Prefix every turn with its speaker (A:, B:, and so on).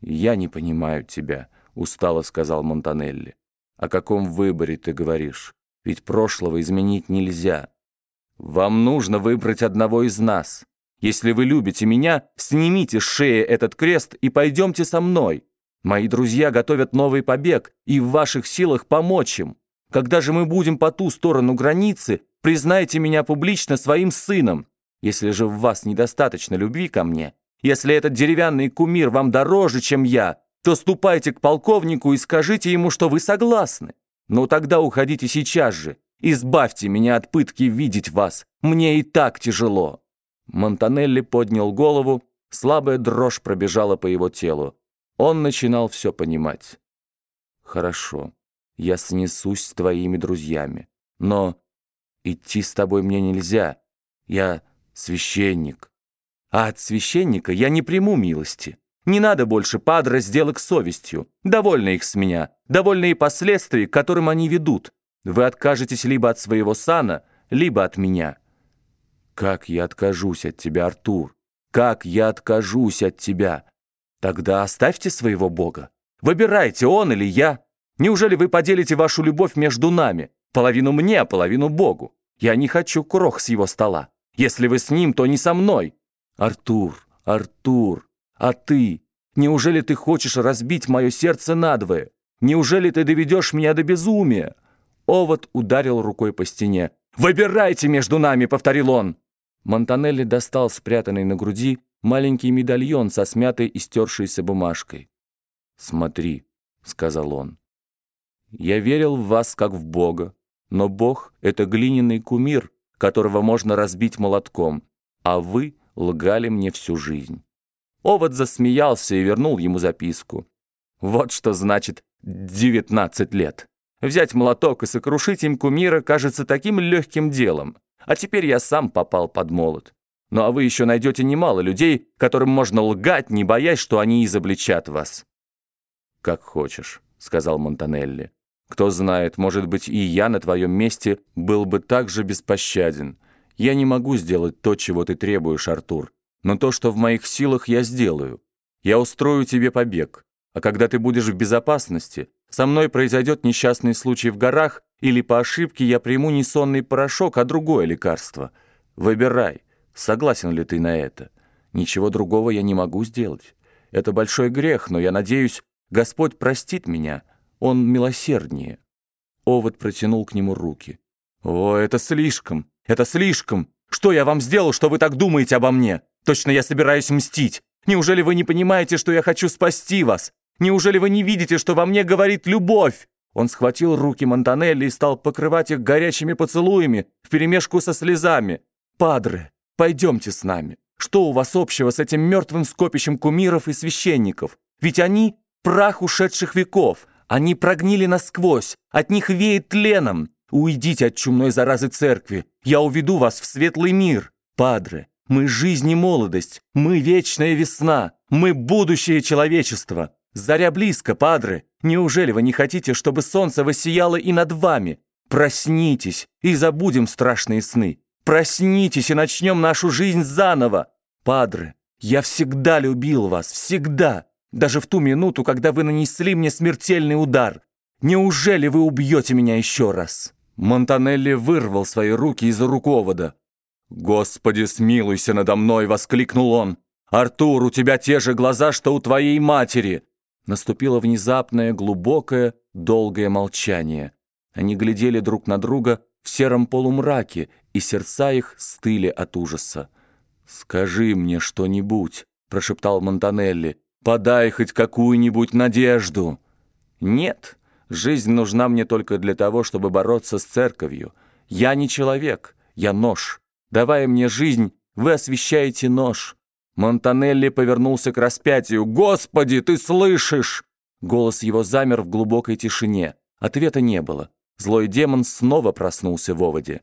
A: «Я не понимаю тебя», — устало сказал Монтанелли. «О каком выборе ты говоришь? Ведь прошлого изменить нельзя. Вам нужно выбрать одного из нас. Если вы любите меня, снимите с шеи этот крест и пойдемте со мной. Мои друзья готовят новый побег, и в ваших силах помочь им. Когда же мы будем по ту сторону границы, признайте меня публично своим сыном. Если же в вас недостаточно любви ко мне, если этот деревянный кумир вам дороже, чем я, то ступайте к полковнику и скажите ему, что вы согласны. Но тогда уходите сейчас же. Избавьте меня от пытки видеть вас. Мне и так тяжело». Монтанелли поднял голову, слабая дрожь пробежала по его телу. Он начинал все понимать. «Хорошо, я снесусь с твоими друзьями, но идти с тобой мне нельзя. Я священник. А от священника я не приму милости. Не надо больше падра сделок совестью. Довольно их с меня. Довольно и последствий, к которым они ведут. Вы откажетесь либо от своего сана, либо от меня. Как я откажусь от тебя, Артур? Как я откажусь от тебя? Тогда оставьте своего Бога. Выбирайте, он или я. Неужели вы поделите вашу любовь между нами? Половину мне, половину Богу. Я не хочу крох с его стола. Если вы с ним, то не со мной. Артур, Артур, а ты? Неужели ты хочешь разбить мое сердце надвое? Неужели ты доведешь меня до безумия?» Овод ударил рукой по стене. «Выбирайте между нами!» — повторил он. Монтанелли достал спрятанный на груди маленький медальон со смятой и стершейся бумажкой. «Смотри», — сказал он. «Я верил в вас, как в Бога, но Бог — это глиняный кумир, которого можно разбить молотком, а вы лгали мне всю жизнь». Овод засмеялся и вернул ему записку. «Вот что значит девятнадцать лет. Взять молоток и сокрушить им кумира кажется таким легким делом. А теперь я сам попал под молот. Ну а вы еще найдете немало людей, которым можно лгать, не боясь, что они изобличат вас». «Как хочешь», — сказал Монтанелли. «Кто знает, может быть, и я на твоем месте был бы так же беспощаден. Я не могу сделать то, чего ты требуешь, Артур, но то, что в моих силах, я сделаю. Я устрою тебе побег. А когда ты будешь в безопасности, со мной произойдет несчастный случай в горах, или по ошибке я приму не сонный порошок, а другое лекарство. Выбирай, согласен ли ты на это. Ничего другого я не могу сделать. Это большой грех, но я надеюсь, Господь простит меня. Он милосерднее». Овод протянул к нему руки. «О, это слишком! Это слишком! Что я вам сделал, что вы так думаете обо мне? Точно я собираюсь мстить! Неужели вы не понимаете, что я хочу спасти вас? Неужели вы не видите, что во мне говорит любовь?» Он схватил руки Монтанелли и стал покрывать их горячими поцелуями вперемешку со слезами. «Падре, пойдемте с нами. Что у вас общего с этим мертвым скопищем кумиров и священников? Ведь они — прах ушедших веков. Они прогнили насквозь, от них веет тленом. Уйдите от чумной заразы церкви. Я уведу вас в светлый мир. Падре, мы жизнь и молодость. Мы вечная весна. Мы будущее человечества. Заря близко, падре. Неужели вы не хотите, чтобы солнце воссияло и над вами? Проснитесь и забудем страшные сны. Проснитесь и начнем нашу жизнь заново. Падре, я всегда любил вас, всегда. Даже в ту минуту, когда вы нанесли мне смертельный удар. Неужели вы убьете меня еще раз?» Монтанелли вырвал свои руки из руковода. «Господи, смилуйся надо мной!» — воскликнул он. «Артур, у тебя те же глаза, что у твоей матери!» Наступило внезапное, глубокое, долгое молчание. Они глядели друг на друга в сером полумраке, и сердца их стыли от ужаса. «Скажи мне что-нибудь», — прошептал Монтанелли. «Подай хоть какую-нибудь надежду». «Нет, жизнь нужна мне только для того, чтобы бороться с церковью. Я не человек, я нож. Давая мне жизнь, вы освещаете нож. Монтанелли повернулся к распятию. «Господи, ты слышишь?» Голос его замер в глубокой тишине. Ответа не было. Злой демон снова проснулся в оводе.